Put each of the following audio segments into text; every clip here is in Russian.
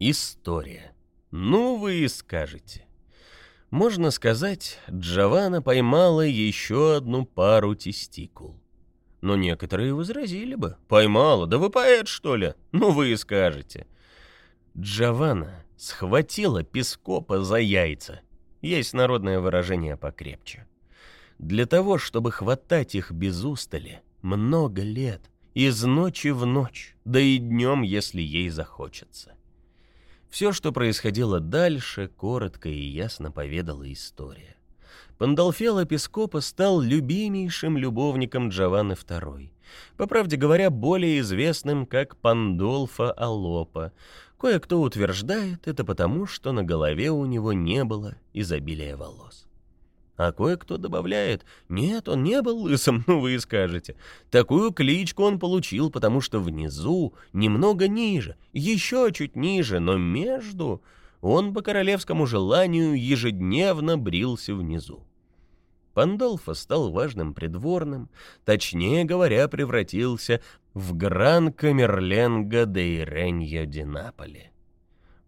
История. Ну вы и скажете. Можно сказать, Джованна поймала еще одну пару тестикул. Но некоторые возразили бы. Поймала, да вы поэт, что ли? Ну вы и скажете. Джованна схватила Пескопа за яйца. Есть народное выражение покрепче. Для того, чтобы хватать их без устали, много лет, из ночи в ночь, да и днем, если ей захочется. Все, что происходило дальше, коротко и ясно поведала история. Пандалфело Пескопа стал любимейшим любовником Джованны II, по правде говоря, более известным как Пандолфа Алопа. Кое-кто утверждает это потому, что на голове у него не было изобилия волос. А кое-кто добавляет, нет, он не был лысым, ну вы и скажете. Такую кличку он получил, потому что внизу, немного ниже, еще чуть ниже, но между, он по королевскому желанию ежедневно брился внизу. Пандолфо стал важным придворным, точнее говоря, превратился в гран-камерленга де Иреньо де Наполи.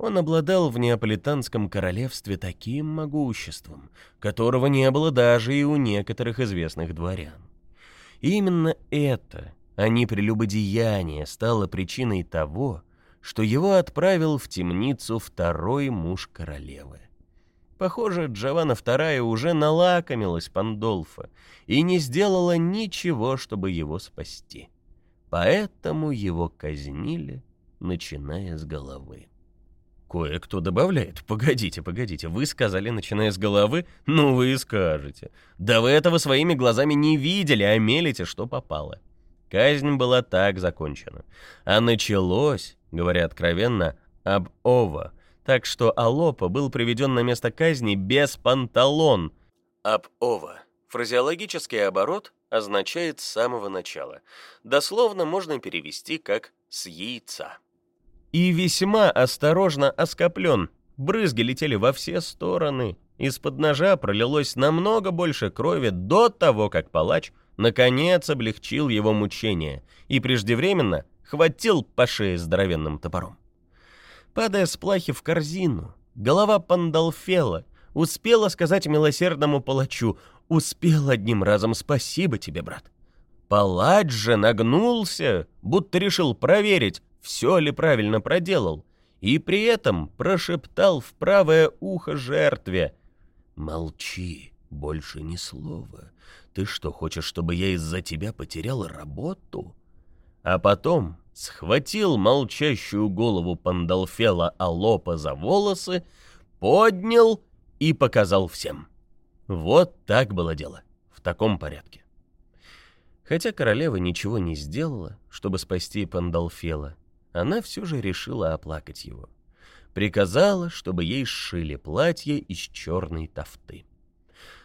Он обладал в Неаполитанском королевстве таким могуществом, которого не было даже и у некоторых известных дворян. И именно это, а не прелюбодеяние, стало причиной того, что его отправил в темницу второй муж королевы. Похоже, Джованна II уже налакомилась Пандолфа и не сделала ничего, чтобы его спасти. Поэтому его казнили, начиная с головы. Кое-кто добавляет. Погодите, погодите, вы сказали, начиная с головы? Ну вы и скажете. Да вы этого своими глазами не видели, а мелите, что попало. Казнь была так закончена. А началось, говоря откровенно, об Ова. Так что Алопа был приведен на место казни без панталон. Об Ова. Фразеологический оборот означает с самого начала. Дословно можно перевести как «с яйца» и весьма осторожно оскоплен. Брызги летели во все стороны. Из-под ножа пролилось намного больше крови до того, как палач наконец облегчил его мучение и преждевременно хватил по шее здоровенным топором. Падая с плахи в корзину, голова Пандалфела успела сказать милосердному палачу «Успел одним разом, спасибо тебе, брат». Палач же нагнулся, будто решил проверить, все ли правильно проделал, и при этом прошептал в правое ухо жертве «Молчи, больше ни слова. Ты что, хочешь, чтобы я из-за тебя потерял работу?» А потом схватил молчащую голову Пандалфела Алопа за волосы, поднял и показал всем. Вот так было дело, в таком порядке. Хотя королева ничего не сделала, чтобы спасти Пандалфела, она все же решила оплакать его. Приказала, чтобы ей сшили платье из черной тофты.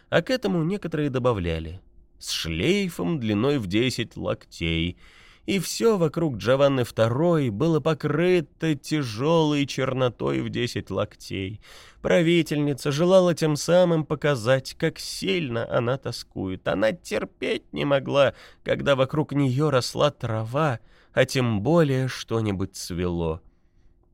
А к этому некоторые добавляли с шлейфом длиной в 10 локтей, и все вокруг Джованны II было покрыто тяжелой чернотой в 10 локтей. Правительница желала тем самым показать, как сильно она тоскует. Она терпеть не могла, когда вокруг нее росла трава, а тем более что-нибудь цвело.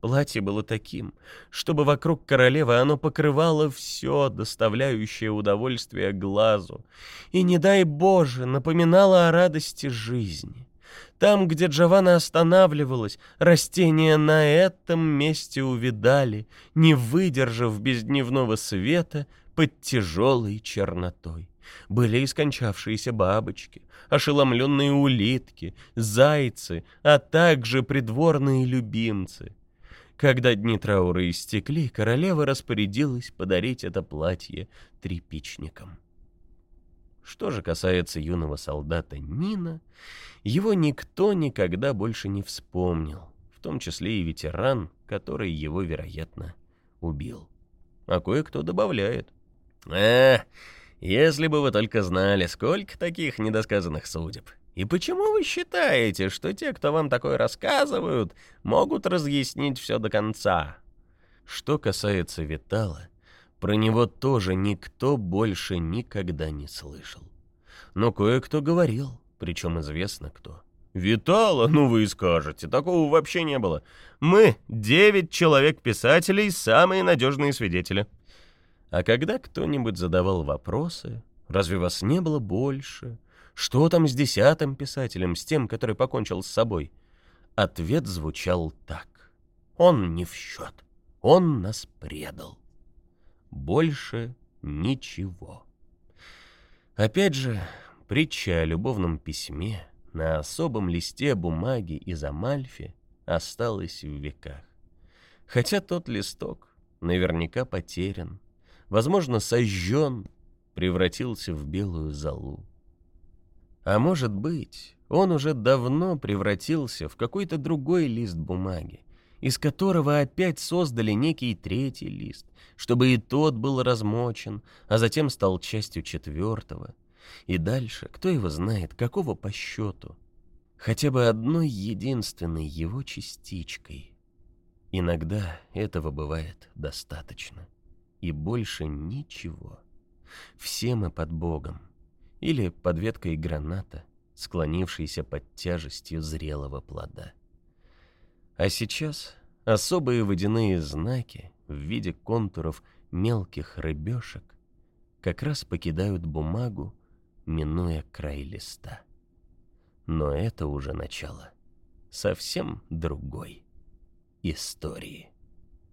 Платье было таким, чтобы вокруг королевы оно покрывало все, доставляющее удовольствие глазу, и, не дай Боже, напоминало о радости жизни. Там, где Джованна останавливалась, растения на этом месте увидали, не выдержав без дневного света под тяжелой чернотой. Были и скончавшиеся бабочки, ошеломленные улитки, зайцы, а также придворные любимцы. Когда дни траура истекли, королева распорядилась подарить это платье трепичникам. Что же касается юного солдата Нина, его никто никогда больше не вспомнил, в том числе и ветеран, который его, вероятно, убил. А кое-кто добавляет. «Э, если бы вы только знали, сколько таких недосказанных судеб. И почему вы считаете, что те, кто вам такое рассказывают, могут разъяснить все до конца? Что касается Витала, про него тоже никто больше никогда не слышал. Но кое-кто говорил, причем известно кто. Витала, ну вы и скажете, такого вообще не было. Мы, девять человек-писателей, самые надежные свидетели. А когда кто-нибудь задавал вопросы, разве вас не было больше? Что там с десятым писателем, с тем, который покончил с собой? Ответ звучал так. Он не в счет. Он нас предал. Больше ничего. Опять же, притча о любовном письме на особом листе бумаги из Амальфи осталась в веках. Хотя тот листок наверняка потерян, возможно, сожжен, превратился в белую золу. А может быть, он уже давно превратился в какой-то другой лист бумаги, из которого опять создали некий третий лист, чтобы и тот был размочен, а затем стал частью четвертого. И дальше, кто его знает, какого по счету. Хотя бы одной единственной его частичкой. Иногда этого бывает достаточно. И больше ничего. Все мы под Богом. Или под веткой граната, склонившейся под тяжестью зрелого плода. А сейчас особые водяные знаки в виде контуров мелких рыбешек как раз покидают бумагу, минуя край листа. Но это уже начало совсем другой истории.